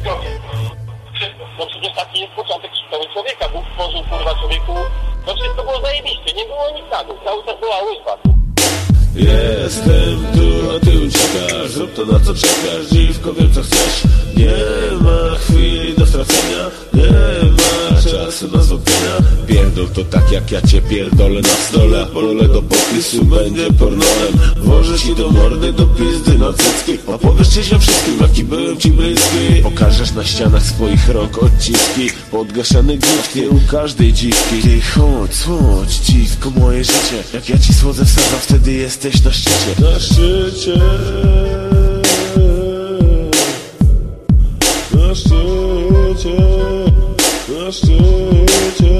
Zgodnie. Wszystko. No przecież taki jest początek historii człowieka. Bóg stworzył kurwa człowieku. No wszystko było zajebiste, nie było nic na dół. Cały czas była łyżwa. Jestem tu, a ty uciekasz Zrób to na co czekasz, dziwko wiem co chcesz Nie ma chwili do stracenia Nie ma czasu na zwątpienia Pierdol to tak jak ja cię pierdolę na stole Pole do popisu będzie pornolem Ci do mordy, do pizdy na cycki Opowiesz ci się wszystkim, jaki byłem ci bliski. Pokażesz na ścianach swoich rąk odciski. Podgaszane gwizdki u każdej dziwki. Ty chodź, słodź, dziwko moje życie. Jak ja ci słodzę wsadzam, wtedy jesteś na szczycie. Na szczycie. Na szczycie. Na szczycie